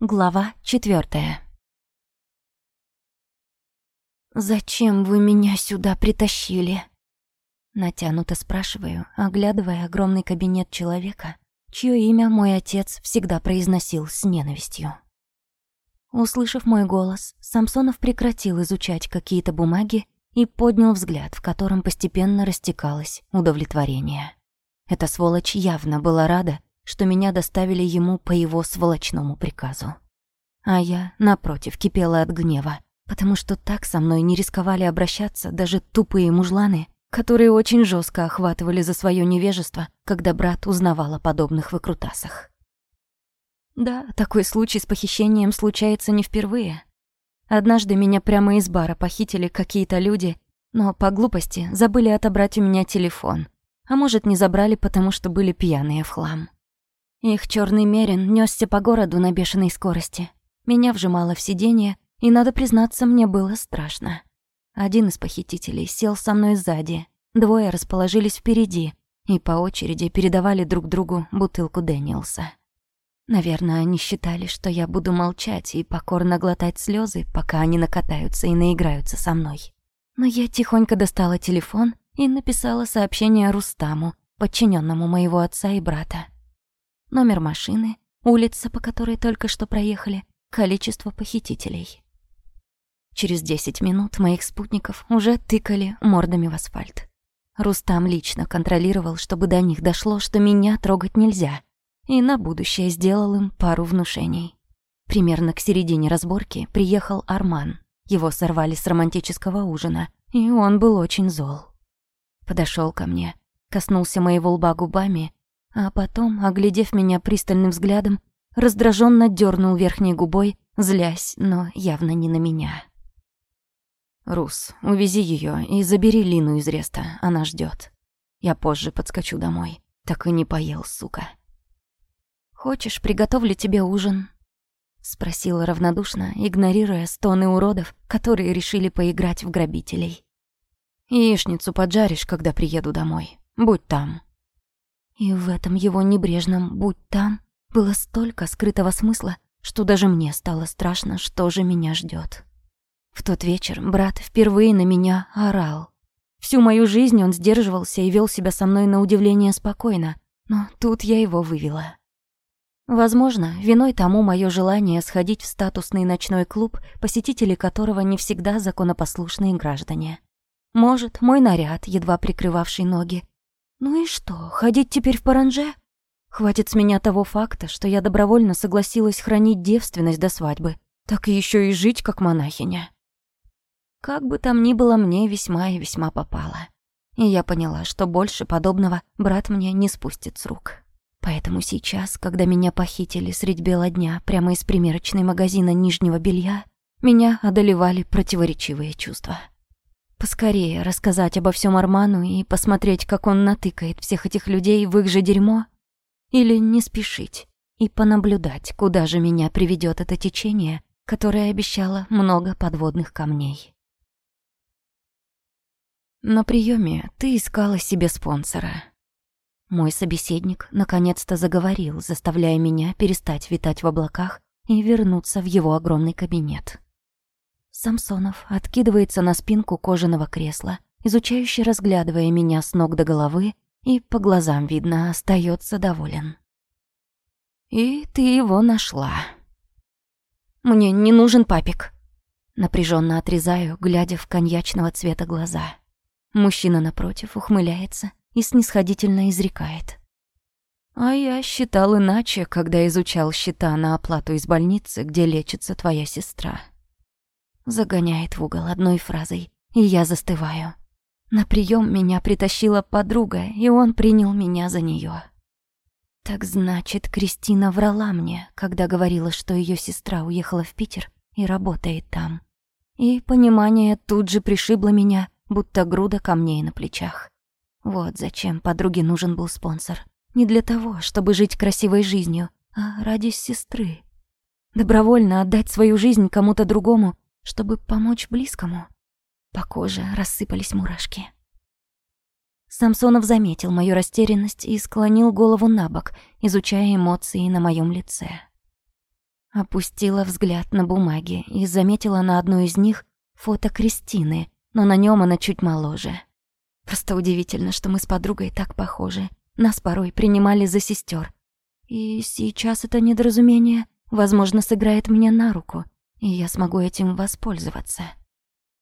Глава четвертая. «Зачем вы меня сюда притащили?» Натянуто спрашиваю, оглядывая огромный кабинет человека, чье имя мой отец всегда произносил с ненавистью. Услышав мой голос, Самсонов прекратил изучать какие-то бумаги и поднял взгляд, в котором постепенно растекалось удовлетворение. Эта сволочь явно была рада, что меня доставили ему по его сволочному приказу. А я, напротив, кипела от гнева, потому что так со мной не рисковали обращаться даже тупые мужланы, которые очень жестко охватывали за свое невежество, когда брат узнавал о подобных выкрутасах. Да, такой случай с похищением случается не впервые. Однажды меня прямо из бара похитили какие-то люди, но по глупости забыли отобрать у меня телефон. А может, не забрали, потому что были пьяные в хлам. Их черный мерин несся по городу на бешеной скорости. Меня вжимало в сиденье, и, надо признаться, мне было страшно. Один из похитителей сел со мной сзади, двое расположились впереди и по очереди передавали друг другу бутылку Дэниелса. Наверное, они считали, что я буду молчать и покорно глотать слезы, пока они накатаются и наиграются со мной. Но я тихонько достала телефон и написала сообщение Рустаму, подчиненному моего отца и брата номер машины, улица, по которой только что проехали, количество похитителей. Через 10 минут моих спутников уже тыкали мордами в асфальт. Рустам лично контролировал, чтобы до них дошло, что меня трогать нельзя, и на будущее сделал им пару внушений. Примерно к середине разборки приехал Арман. Его сорвали с романтического ужина, и он был очень зол. Подошел ко мне, коснулся моего лба губами а потом, оглядев меня пристальным взглядом, раздраженно дернул верхней губой, злясь, но явно не на меня. «Рус, увези ее и забери Лину из Реста, она ждет. Я позже подскочу домой. Так и не поел, сука». «Хочешь, приготовлю тебе ужин?» Спросила равнодушно, игнорируя стоны уродов, которые решили поиграть в грабителей. «Яичницу поджаришь, когда приеду домой. Будь там». И в этом его небрежном «будь там» было столько скрытого смысла, что даже мне стало страшно, что же меня ждет. В тот вечер брат впервые на меня орал. Всю мою жизнь он сдерживался и вел себя со мной на удивление спокойно, но тут я его вывела. Возможно, виной тому мое желание сходить в статусный ночной клуб, посетители которого не всегда законопослушные граждане. Может, мой наряд, едва прикрывавший ноги, ну и что, ходить теперь в паранже? Хватит с меня того факта, что я добровольно согласилась хранить девственность до свадьбы, так еще и жить как монахиня. Как бы там ни было, мне весьма и весьма попало. И я поняла, что больше подобного брат мне не спустит с рук. Поэтому сейчас, когда меня похитили средь бела дня прямо из примерочной магазина нижнего белья, меня одолевали противоречивые чувства. Поскорее рассказать обо всем Арману и посмотреть, как он натыкает всех этих людей в их же дерьмо? Или не спешить и понаблюдать, куда же меня приведет это течение, которое обещало много подводных камней? На приеме ты искала себе спонсора. Мой собеседник наконец-то заговорил, заставляя меня перестать витать в облаках и вернуться в его огромный кабинет. Самсонов откидывается на спинку кожаного кресла, изучающе разглядывая меня с ног до головы, и по глазам видно, остается доволен. «И ты его нашла». «Мне не нужен папик», напряженно отрезаю, глядя в коньячного цвета глаза. Мужчина напротив ухмыляется и снисходительно изрекает. «А я считал иначе, когда изучал счета на оплату из больницы, где лечится твоя сестра». Загоняет в угол одной фразой, и я застываю. На прием меня притащила подруга, и он принял меня за нее. Так значит, Кристина врала мне, когда говорила, что ее сестра уехала в Питер и работает там. И понимание тут же пришибло меня, будто груда камней на плечах. Вот зачем подруге нужен был спонсор. Не для того, чтобы жить красивой жизнью, а ради сестры. Добровольно отдать свою жизнь кому-то другому чтобы помочь близкому. По коже рассыпались мурашки. Самсонов заметил мою растерянность и склонил голову на бок, изучая эмоции на моем лице. Опустила взгляд на бумаги и заметила на одной из них фото Кристины, но на нем она чуть моложе. Просто удивительно, что мы с подругой так похожи. Нас порой принимали за сестер. И сейчас это недоразумение, возможно, сыграет мне на руку, и я смогу этим воспользоваться.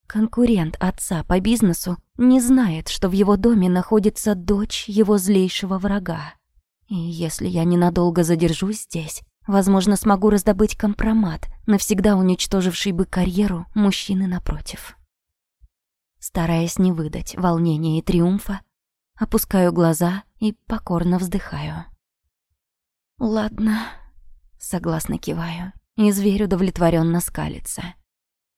Конкурент отца по бизнесу не знает, что в его доме находится дочь его злейшего врага. И если я ненадолго задержусь здесь, возможно, смогу раздобыть компромат, навсегда уничтоживший бы карьеру мужчины напротив. Стараясь не выдать волнения и триумфа, опускаю глаза и покорно вздыхаю. «Ладно», — согласно киваю, и зверь удовлетворенно скалится.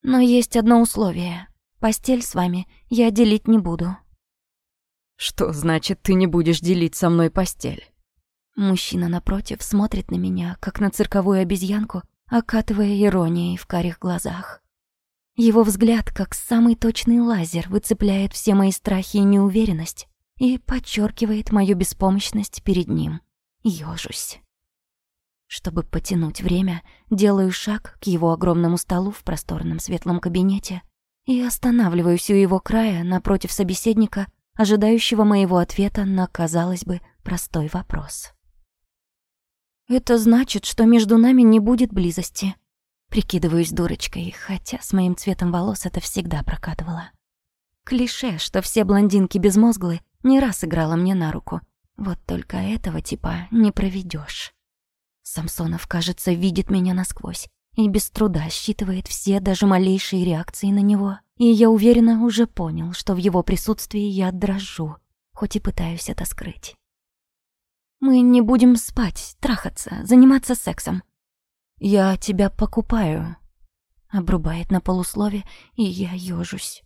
«Но есть одно условие. Постель с вами я делить не буду». «Что значит, ты не будешь делить со мной постель?» Мужчина напротив смотрит на меня, как на цирковую обезьянку, окатывая иронией в карих глазах. Его взгляд, как самый точный лазер, выцепляет все мои страхи и неуверенность и подчеркивает мою беспомощность перед ним. Ёжусь. Чтобы потянуть время, делаю шаг к его огромному столу в просторном светлом кабинете и останавливаюсь у его края напротив собеседника, ожидающего моего ответа на, казалось бы, простой вопрос. Это значит, что между нами не будет близости. Прикидываюсь дурочкой, хотя с моим цветом волос это всегда прокатывало. Клише, что все блондинки безмозглы, не раз играло мне на руку. Вот только этого типа не проведешь. Самсонов, кажется, видит меня насквозь и без труда считывает все даже малейшие реакции на него. И я уверена, уже понял, что в его присутствии я дрожу, хоть и пытаюсь это скрыть. Мы не будем спать, трахаться, заниматься сексом. Я тебя покупаю. Обрубает на полуслове, и я ёжусь.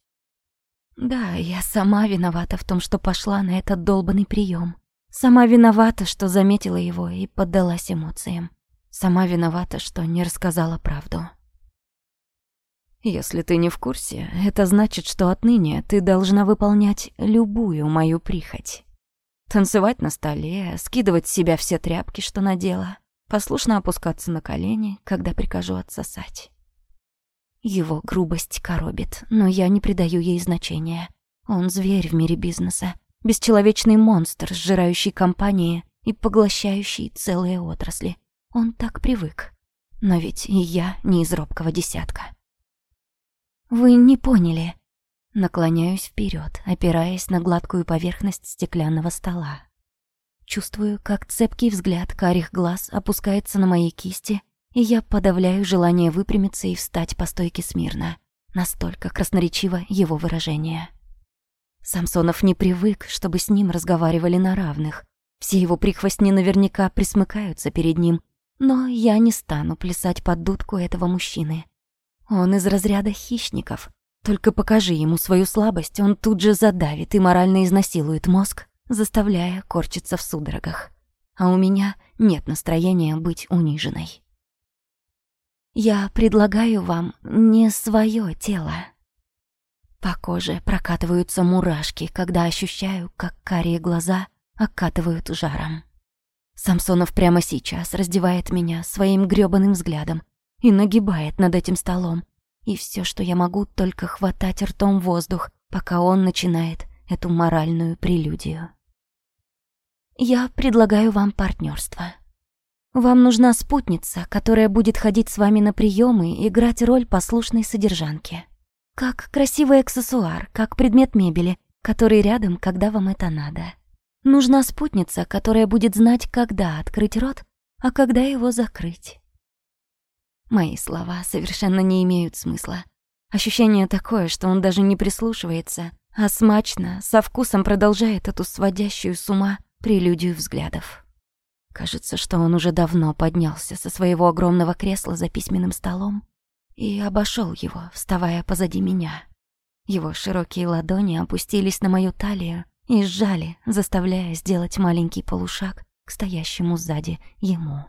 Да, я сама виновата в том, что пошла на этот долбанный прием. Сама виновата, что заметила его и поддалась эмоциям. Сама виновата, что не рассказала правду. Если ты не в курсе, это значит, что отныне ты должна выполнять любую мою прихоть. Танцевать на столе, скидывать с себя все тряпки, что надела, послушно опускаться на колени, когда прикажу отсосать. Его грубость коробит, но я не придаю ей значения. Он зверь в мире бизнеса, бесчеловечный монстр, сжирающий компании и поглощающий целые отрасли. Он так привык. Но ведь и я не из робкого десятка. «Вы не поняли», Наклоняюсь вперед, опираясь на гладкую поверхность стеклянного стола. Чувствую, как цепкий взгляд карих глаз опускается на мои кисти, и я подавляю желание выпрямиться и встать по стойке смирно. Настолько красноречиво его выражение. Самсонов не привык, чтобы с ним разговаривали на равных. Все его прихвостни наверняка присмыкаются перед ним, но я не стану плясать под дудку этого мужчины. Он из разряда хищников, только покажи ему свою слабость, он тут же задавит и морально изнасилует мозг, заставляя корчиться в судорогах. А у меня нет настроения быть униженной. Я предлагаю вам не свое тело. По коже прокатываются мурашки, когда ощущаю, как карие глаза окатывают жаром. Самсонов прямо сейчас раздевает меня своим грёбаным взглядом и нагибает над этим столом, и все, что я могу, только хватать ртом воздух, пока он начинает эту моральную прелюдию. Я предлагаю вам партнерство. Вам нужна спутница, которая будет ходить с вами на приемы и играть роль послушной содержанки. Как красивый аксессуар, как предмет мебели, который рядом, когда вам это надо. Нужна спутница, которая будет знать, когда открыть рот, а когда его закрыть. Мои слова совершенно не имеют смысла. Ощущение такое, что он даже не прислушивается, а смачно, со вкусом продолжает эту сводящую с ума прелюдию взглядов. Кажется, что он уже давно поднялся со своего огромного кресла за письменным столом и обошел его, вставая позади меня. Его широкие ладони опустились на мою талию и сжали, заставляя сделать маленький полушаг к стоящему сзади ему.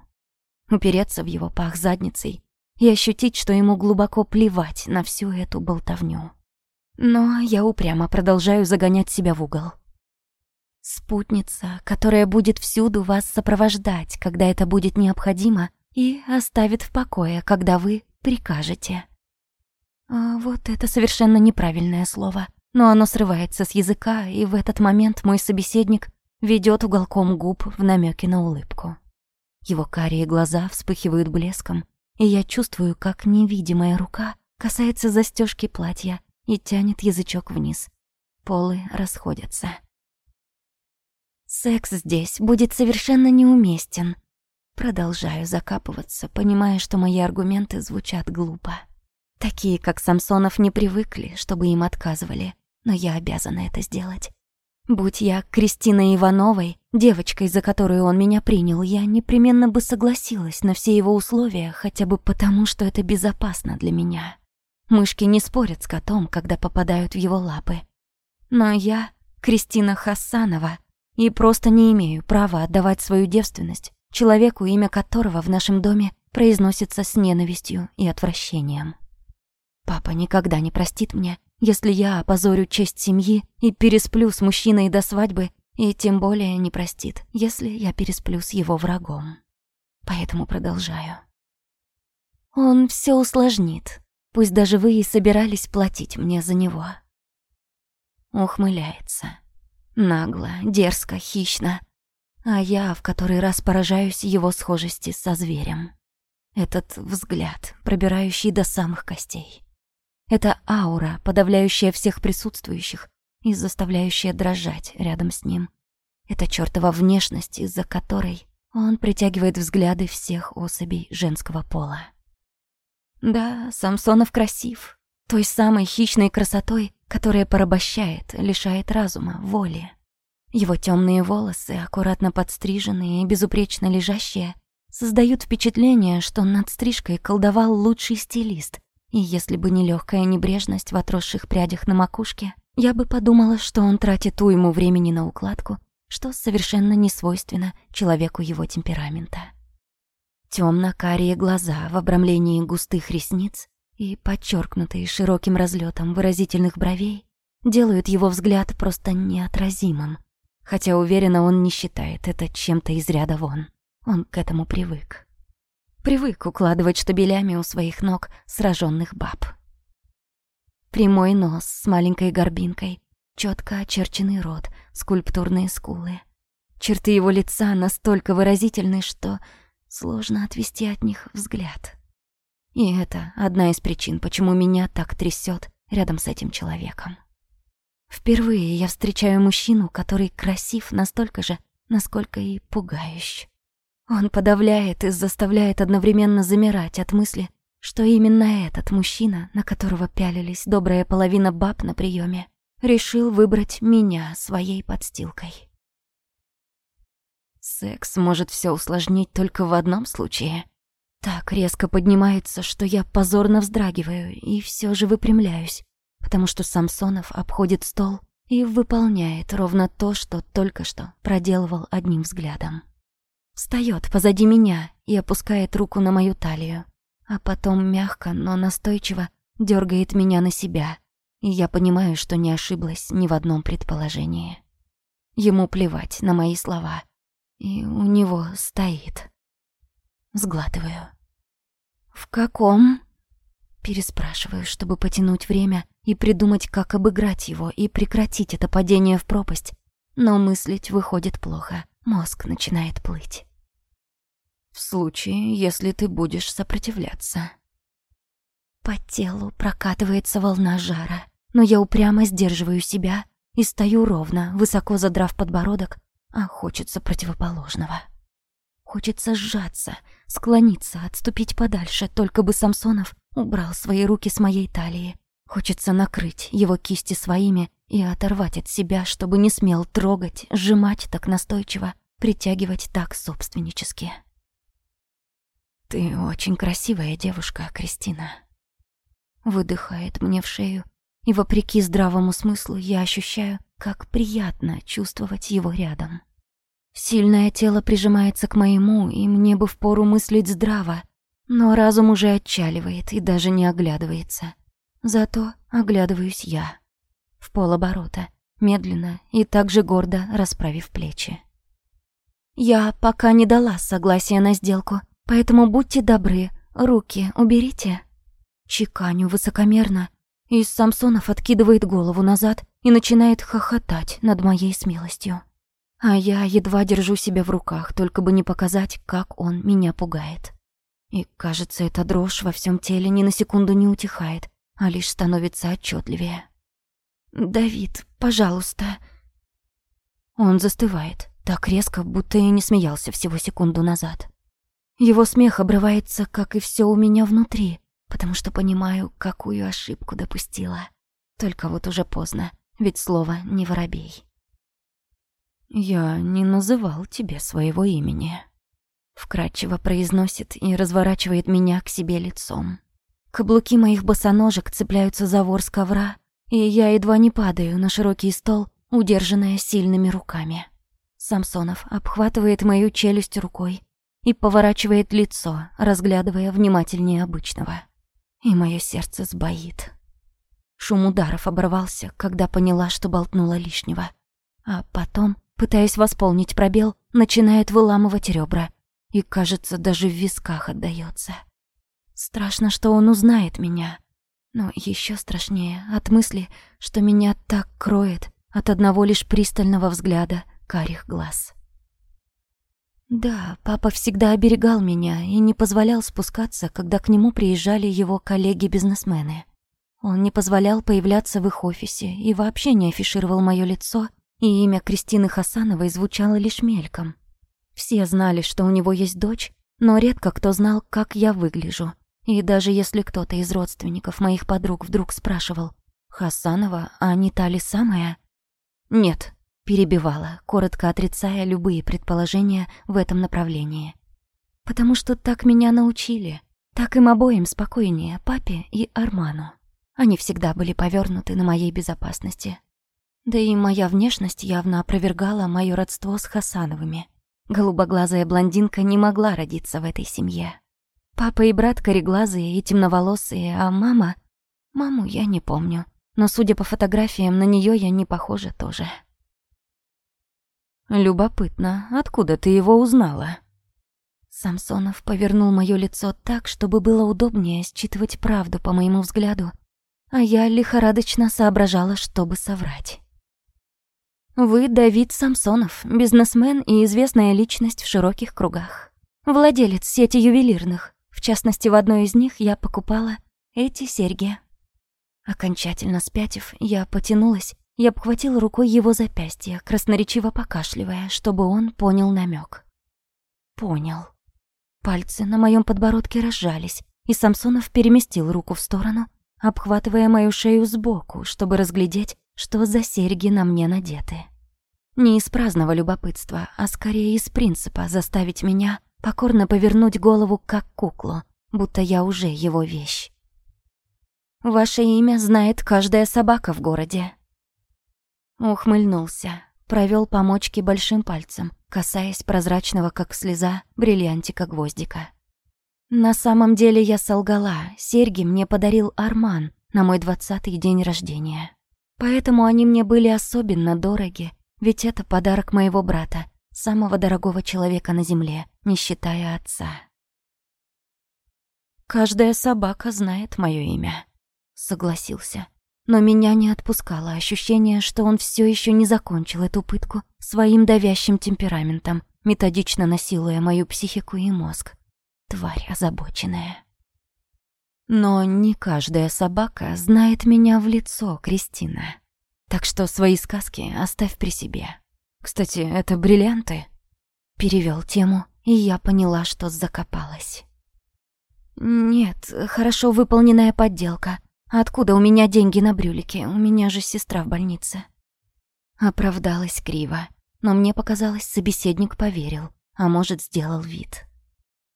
Упереться в его пах задницей и ощутить, что ему глубоко плевать на всю эту болтовню. Но я упрямо продолжаю загонять себя в угол. Спутница, которая будет всюду вас сопровождать, когда это будет необходимо, и оставит в покое, когда вы прикажете. А вот это совершенно неправильное слово, но оно срывается с языка, и в этот момент мой собеседник ведет уголком губ в намеке на улыбку. Его карие глаза вспыхивают блеском, и я чувствую, как невидимая рука касается застежки платья и тянет язычок вниз. Полы расходятся. Секс здесь будет совершенно неуместен. Продолжаю закапываться, понимая, что мои аргументы звучат глупо. Такие, как Самсонов, не привыкли, чтобы им отказывали, но я обязана это сделать. Будь я Кристиной Ивановой, девочкой, за которую он меня принял, я непременно бы согласилась на все его условия, хотя бы потому, что это безопасно для меня. Мышки не спорят с котом, когда попадают в его лапы. Но я Кристина Хасанова и просто не имею права отдавать свою девственность человеку, имя которого в нашем доме произносится с ненавистью и отвращением. Папа никогда не простит мне, если я опозорю честь семьи и пересплю с мужчиной до свадьбы, и тем более не простит, если я пересплю с его врагом. Поэтому продолжаю. Он все усложнит, пусть даже вы и собирались платить мне за него. Ухмыляется. Нагло, дерзко, хищно. А я в который раз поражаюсь его схожести со зверем. Этот взгляд, пробирающий до самых костей. Это аура, подавляющая всех присутствующих и заставляющая дрожать рядом с ним. Это чёртова внешность, из-за которой он притягивает взгляды всех особей женского пола. Да, Самсонов красив, той самой хищной красотой, которая порабощает, лишает разума, воли. Его темные волосы, аккуратно подстриженные и безупречно лежащие, создают впечатление, что над стрижкой колдовал лучший стилист, и если бы не легкая небрежность в отросших прядях на макушке, я бы подумала, что он тратит уйму времени на укладку, что совершенно не свойственно человеку его темперамента. Темно-карие глаза в обрамлении густых ресниц и подчеркнутые широким разлетом выразительных бровей делают его взгляд просто неотразимым, хотя уверенно он не считает это чем-то из ряда вон. Он к этому привык. Привык укладывать штабелями у своих ног сраженных баб. Прямой нос с маленькой горбинкой, четко очерченный рот, скульптурные скулы. Черты его лица настолько выразительны, что сложно отвести от них взгляд. И это одна из причин, почему меня так трясет рядом с этим человеком. Впервые я встречаю мужчину, который красив настолько же, насколько и пугающий. Он подавляет и заставляет одновременно замирать от мысли, что именно этот мужчина, на которого пялились добрая половина баб на приеме, решил выбрать меня своей подстилкой. Секс может все усложнить только в одном случае. Так резко поднимается, что я позорно вздрагиваю и все же выпрямляюсь, потому что Самсонов обходит стол и выполняет ровно то, что только что проделывал одним взглядом. Встает позади меня и опускает руку на мою талию, а потом мягко, но настойчиво дергает меня на себя, и я понимаю, что не ошиблась ни в одном предположении. Ему плевать на мои слова, и у него стоит. Сглатываю. «В каком?» Переспрашиваю, чтобы потянуть время и придумать, как обыграть его и прекратить это падение в пропасть, но мыслить выходит плохо. Мозг начинает плыть. В случае, если ты будешь сопротивляться. По телу прокатывается волна жара, но я упрямо сдерживаю себя и стою ровно, высоко задрав подбородок, а хочется противоположного. Хочется сжаться, склониться, отступить подальше, только бы Самсонов убрал свои руки с моей талии. Хочется накрыть его кисти своими и оторвать от себя, чтобы не смел трогать, сжимать так настойчиво, притягивать так собственнически. «Ты очень красивая девушка, Кристина». Выдыхает мне в шею, и вопреки здравому смыслу я ощущаю, как приятно чувствовать его рядом. Сильное тело прижимается к моему, и мне бы впору мыслить здраво, но разум уже отчаливает и даже не оглядывается. Зато оглядываюсь я. В полоборота, медленно и также гордо расправив плечи. Я пока не дала согласия на сделку, Поэтому будьте добры, руки уберите». Чеканю высокомерно, и Самсонов откидывает голову назад и начинает хохотать над моей смелостью. А я едва держу себя в руках, только бы не показать, как он меня пугает. И, кажется, эта дрожь во всем теле ни на секунду не утихает, а лишь становится отчетливее. «Давид, пожалуйста». Он застывает, так резко, будто и не смеялся всего секунду назад. Его смех обрывается, как и все у меня внутри, потому что понимаю, какую ошибку допустила. Только вот уже поздно, ведь слово не воробей. «Я не называл тебе своего имени», — вкратчиво произносит и разворачивает меня к себе лицом. Каблуки моих босоножек цепляются за ворс ковра, и я едва не падаю на широкий стол, удержанная сильными руками. Самсонов обхватывает мою челюсть рукой и поворачивает лицо, разглядывая внимательнее обычного. И мое сердце сбоит. Шум ударов оборвался, когда поняла, что болтнула лишнего. А потом, пытаясь восполнить пробел, начинает выламывать ребра. И, кажется, даже в висках отдаётся. Страшно, что он узнает меня. Но ещё страшнее от мысли, что меня так кроет от одного лишь пристального взгляда карих глаз. Да, папа всегда оберегал меня и не позволял спускаться, когда к нему приезжали его коллеги-бизнесмены. Он не позволял появляться в их офисе и вообще не афишировал моё лицо, и имя Кристины Хасановой звучало лишь мельком. Все знали, что у него есть дочь, но редко кто знал, как я выгляжу. И даже если кто-то из родственников моих подруг вдруг спрашивал, «Хасанова, а не та ли самая?» «Нет», Перебивала, коротко отрицая любые предположения в этом направлении. Потому что так меня научили. Так им обоим спокойнее, папе и Арману. Они всегда были повернуты на моей безопасности. Да и моя внешность явно опровергала мое родство с Хасановыми. Голубоглазая блондинка не могла родиться в этой семье. Папа и брат кореглазые и темноволосые, а мама... Маму я не помню, но, судя по фотографиям, на нее я не похожа тоже. «Любопытно, откуда ты его узнала?» Самсонов повернул моё лицо так, чтобы было удобнее считывать правду по моему взгляду, а я лихорадочно соображала, чтобы соврать. «Вы Давид Самсонов, бизнесмен и известная личность в широких кругах. Владелец сети ювелирных. В частности, в одной из них я покупала эти серьги». Окончательно спятив, я потянулась я обхватила рукой его запястье, красноречиво покашливая, чтобы он понял намек. Понял. Пальцы на моем подбородке разжались, и Самсонов переместил руку в сторону, обхватывая мою шею сбоку, чтобы разглядеть, что за серьги на мне надеты. Не из праздного любопытства, а скорее из принципа заставить меня покорно повернуть голову как куклу, будто я уже его вещь. «Ваше имя знает каждая собака в городе», Ухмыльнулся, провел по мочке большим пальцем, касаясь прозрачного, как слеза, бриллиантика гвоздика. На самом деле я солгала, серьги мне подарил Арман на мой двадцатый день рождения. Поэтому они мне были особенно дороги, ведь это подарок моего брата, самого дорогого человека на земле, не считая отца. «Каждая собака знает мое имя», — согласился, но меня не отпускало ощущение, что он все еще не закончил эту пытку своим давящим темпераментом, методично насилуя мою психику и мозг. Тварь озабоченная. Но не каждая собака знает меня в лицо, Кристина. Так что свои сказки оставь при себе. Кстати, это бриллианты. Перевел тему, и я поняла, что закопалась. Нет, хорошо выполненная подделка — Откуда у меня деньги на брюлике? У меня же сестра в больнице. Оправдалась криво, но мне показалось, собеседник поверил, а может, сделал вид.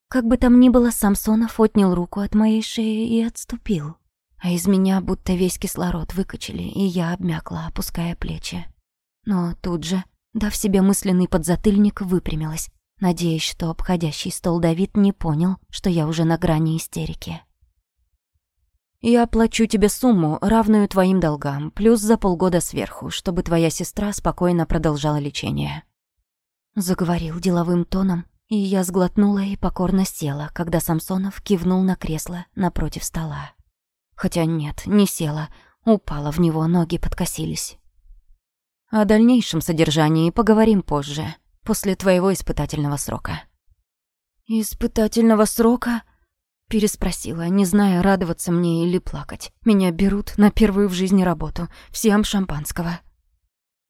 Как бы там ни было, Самсонов отнял руку от моей шеи и отступил. А из меня будто весь кислород выкачали, и я обмякла, опуская плечи. Но тут же, дав себе мысленный подзатыльник, выпрямилась, надеясь, что обходящий стол Давид не понял, что я уже на грани истерики. Я оплачу тебе сумму, равную твоим долгам, плюс за полгода сверху, чтобы твоя сестра спокойно продолжала лечение. Заговорил деловым тоном, И я сглотнула и покорно села, когда Самсонов кивнул на кресло напротив стола. Хотя нет, не села, упала в него, ноги подкосились. О дальнейшем содержании поговорим позже, после твоего испытательного срока. «Испытательного срока?» Переспросила, не зная, радоваться мне или плакать. Меня берут на первую в жизни работу. Всем шампанского.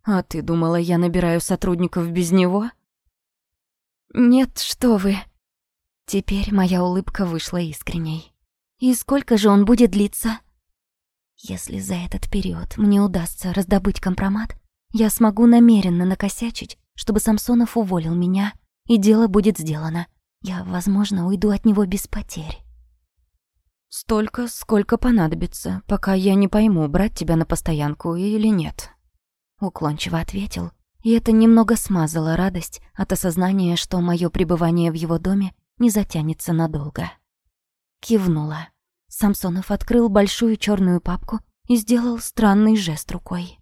А ты думала, я набираю сотрудников без него? Нет, что вы. Теперь моя улыбка вышла искренней. И сколько же он будет длиться? Если за этот период мне удастся раздобыть компромат, я смогу намеренно накосячить, чтобы Самсонов уволил меня, и дело будет сделано. Я, возможно, уйду от него без потерь. Столько, сколько понадобится, пока я не пойму, брать тебя на постоянку или нет. Уклончиво ответил, и это немного смазало радость от осознания, что мое пребывание в его доме не затянется надолго. Кивнула. Самсонов открыл большую черную папку и сделал странный жест рукой.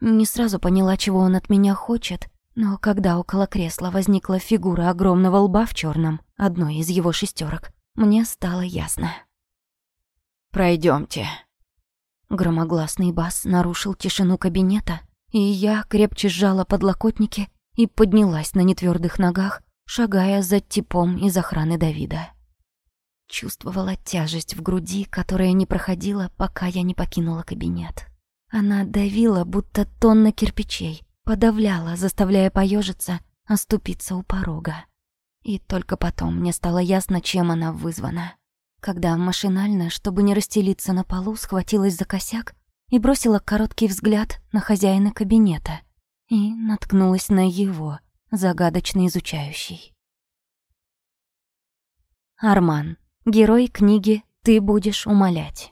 Не сразу поняла, чего он от меня хочет, но когда около кресла возникла фигура огромного лба в черном, одной из его шестерок, мне стало ясно. Пройдемте. Громогласный бас нарушил тишину кабинета, и я крепче сжала подлокотники и поднялась на нетвердых ногах, шагая за типом из охраны Давида. Чувствовала тяжесть в груди, которая не проходила, пока я не покинула кабинет. Она давила, будто тонна кирпичей, подавляла, заставляя поежиться, оступиться у порога. И только потом мне стало ясно, чем она вызвана. Когда машинально, чтобы не расстелиться на полу, схватилась за косяк и бросила короткий взгляд на хозяина кабинета и наткнулась на его, загадочно изучающий. Арман. Герой книги «Ты будешь умолять».